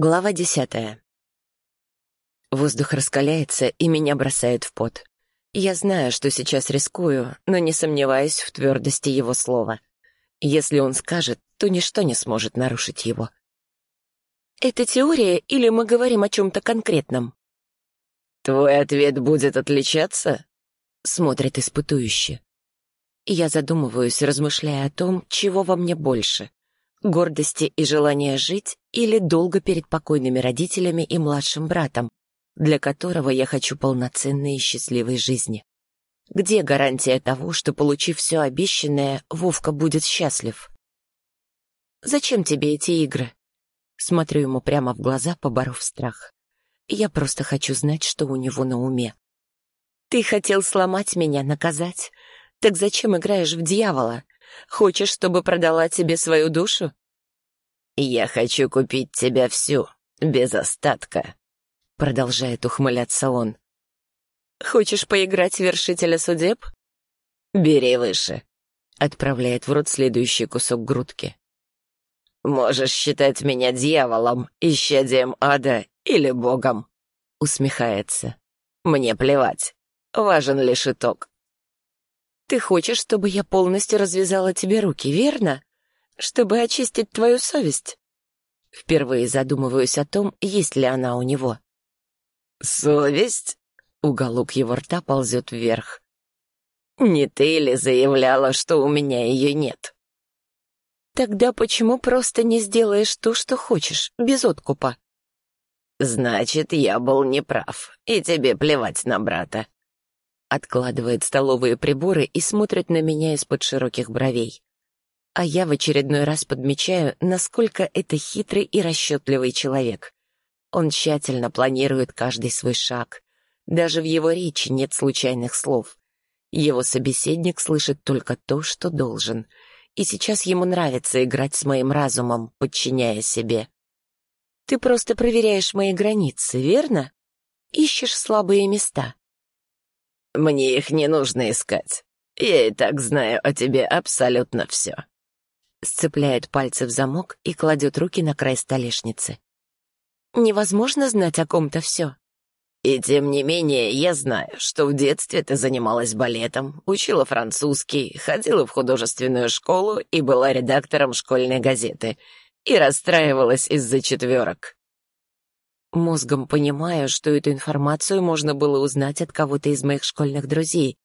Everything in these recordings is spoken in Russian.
Глава десятая. Воздух раскаляется, и меня бросает в пот. Я знаю, что сейчас рискую, но не сомневаюсь в твердости его слова. Если он скажет, то ничто не сможет нарушить его. «Это теория или мы говорим о чем-то конкретном?» «Твой ответ будет отличаться?» — смотрит испытующе. Я задумываюсь, размышляя о том, чего во мне больше гордости и желания жить или долго перед покойными родителями и младшим братом, для которого я хочу полноценной и счастливой жизни. Где гарантия того, что, получив все обещанное, Вовка будет счастлив? «Зачем тебе эти игры?» Смотрю ему прямо в глаза, поборов страх. Я просто хочу знать, что у него на уме. «Ты хотел сломать меня, наказать? Так зачем играешь в дьявола? Хочешь, чтобы продала тебе свою душу?» «Я хочу купить тебя всю, без остатка», — продолжает ухмыляться он. «Хочешь поиграть в вершителя судеб?» «Бери выше», — отправляет в рот следующий кусок грудки. «Можешь считать меня дьяволом, исчадием ада или богом», — усмехается. «Мне плевать. Важен лишь итог. Ты хочешь, чтобы я полностью развязала тебе руки, верно? Чтобы очистить твою совесть? Впервые задумываюсь о том, есть ли она у него. Совесть? Уголок его рта ползет вверх. Не ты ли заявляла, что у меня ее нет? Тогда почему просто не сделаешь то, что хочешь, без откупа? Значит, я был неправ, и тебе плевать на брата откладывает столовые приборы и смотрит на меня из-под широких бровей. А я в очередной раз подмечаю, насколько это хитрый и расчетливый человек. Он тщательно планирует каждый свой шаг. Даже в его речи нет случайных слов. Его собеседник слышит только то, что должен. И сейчас ему нравится играть с моим разумом, подчиняя себе. Ты просто проверяешь мои границы, верно? Ищешь слабые места. Мне их не нужно искать. Я и так знаю о тебе абсолютно все. Сцепляет пальцы в замок и кладет руки на край столешницы. Невозможно знать о ком-то все. И тем не менее, я знаю, что в детстве ты занималась балетом, учила французский, ходила в художественную школу и была редактором школьной газеты, и расстраивалась из-за четверок. Мозгом понимаю, что эту информацию можно было узнать от кого-то из моих школьных друзей,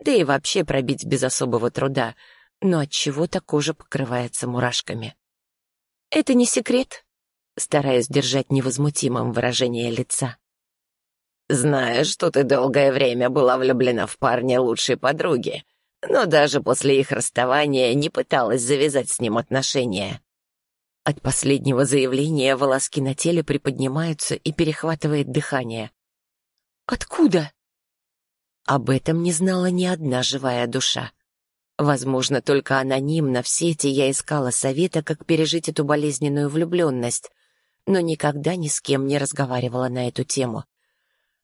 да и вообще пробить без особого труда, но от чего-то кожа покрывается мурашками. Это не секрет, стараясь держать невозмутимым выражение лица. Знаю, что ты долгое время была влюблена в парня лучшей подруги, но даже после их расставания не пыталась завязать с ним отношения. От последнего заявления волоски на теле приподнимаются и перехватывает дыхание. «Откуда?» Об этом не знала ни одна живая душа. Возможно, только анонимно в сети я искала совета, как пережить эту болезненную влюбленность, но никогда ни с кем не разговаривала на эту тему.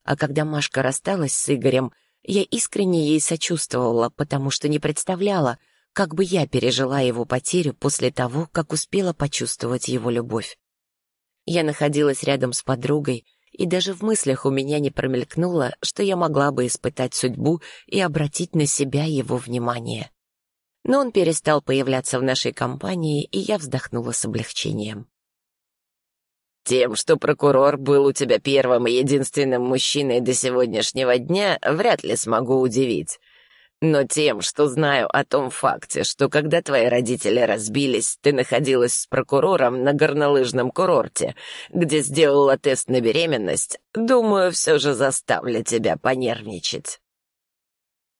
А когда Машка рассталась с Игорем, я искренне ей сочувствовала, потому что не представляла, как бы я пережила его потерю после того, как успела почувствовать его любовь. Я находилась рядом с подругой, и даже в мыслях у меня не промелькнуло, что я могла бы испытать судьбу и обратить на себя его внимание. Но он перестал появляться в нашей компании, и я вздохнула с облегчением. Тем, что прокурор был у тебя первым и единственным мужчиной до сегодняшнего дня, вряд ли смогу удивить. Но тем, что знаю о том факте, что когда твои родители разбились, ты находилась с прокурором на горнолыжном курорте, где сделала тест на беременность, думаю, все же заставлю тебя понервничать.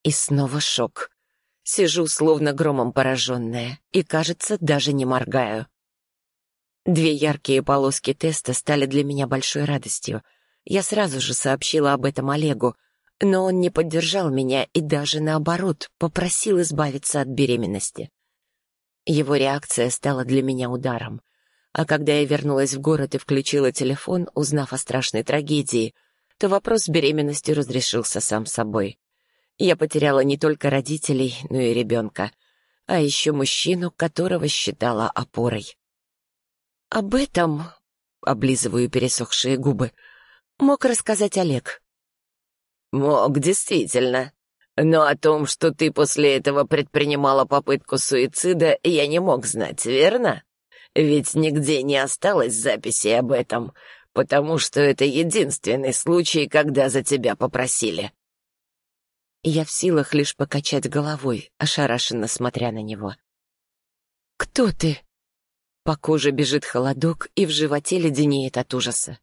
И снова шок. Сижу, словно громом пораженная, и, кажется, даже не моргаю. Две яркие полоски теста стали для меня большой радостью. Я сразу же сообщила об этом Олегу, но он не поддержал меня и даже наоборот попросил избавиться от беременности. Его реакция стала для меня ударом. А когда я вернулась в город и включила телефон, узнав о страшной трагедии, то вопрос с беременностью разрешился сам собой. Я потеряла не только родителей, но и ребенка, а еще мужчину, которого считала опорой. Об этом Облизываю пересохшие губы. Мог рассказать Олег. Мог, действительно. Но о том, что ты после этого предпринимала попытку суицида, я не мог знать, верно? Ведь нигде не осталось записи об этом, потому что это единственный случай, когда за тебя попросили. Я в силах лишь покачать головой, ошарашенно смотря на него. «Кто ты?» По коже бежит холодок, и в животе леденеет от ужаса.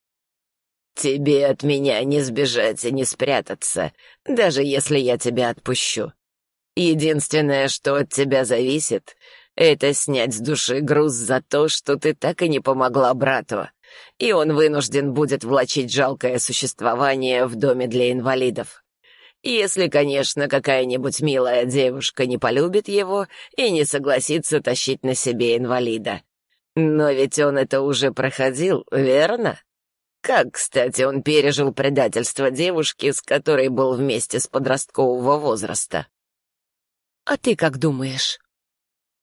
«Тебе от меня не сбежать и не спрятаться, даже если я тебя отпущу. Единственное, что от тебя зависит, это снять с души груз за то, что ты так и не помогла брату, и он вынужден будет влачить жалкое существование в доме для инвалидов. Если, конечно, какая-нибудь милая девушка не полюбит его и не согласится тащить на себе инвалида. Но ведь он это уже проходил, верно? Как, кстати, он пережил предательство девушки, с которой был вместе с подросткового возраста? А ты как думаешь?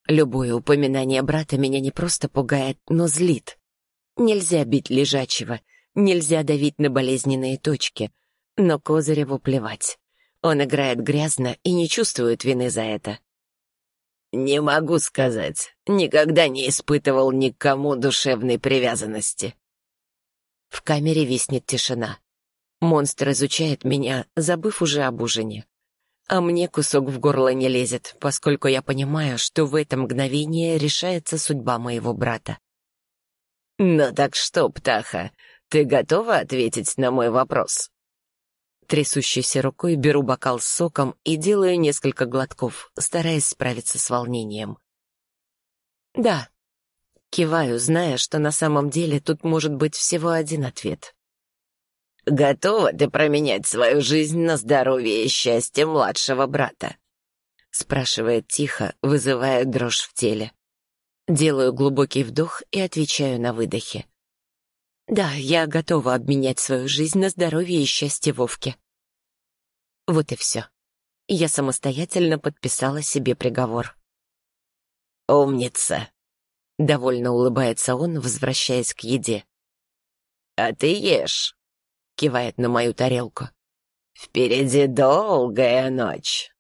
Любое упоминание брата меня не просто пугает, но злит. Нельзя бить лежачего, нельзя давить на болезненные точки, но Козыреву плевать. Он играет грязно и не чувствует вины за это. «Не могу сказать. Никогда не испытывал никому душевной привязанности». В камере виснет тишина. Монстр изучает меня, забыв уже об ужине. А мне кусок в горло не лезет, поскольку я понимаю, что в это мгновение решается судьба моего брата. «Ну так что, птаха, ты готова ответить на мой вопрос?» Трясущейся рукой беру бокал с соком и делаю несколько глотков, стараясь справиться с волнением. «Да». Киваю, зная, что на самом деле тут может быть всего один ответ. «Готова ты променять свою жизнь на здоровье и счастье младшего брата?» спрашивает тихо, вызывая дрожь в теле. Делаю глубокий вдох и отвечаю на выдохе. Да, я готова обменять свою жизнь на здоровье и счастье Вовки. Вот и все. Я самостоятельно подписала себе приговор. «Умница!» — довольно улыбается он, возвращаясь к еде. «А ты ешь!» — кивает на мою тарелку. «Впереди долгая ночь!»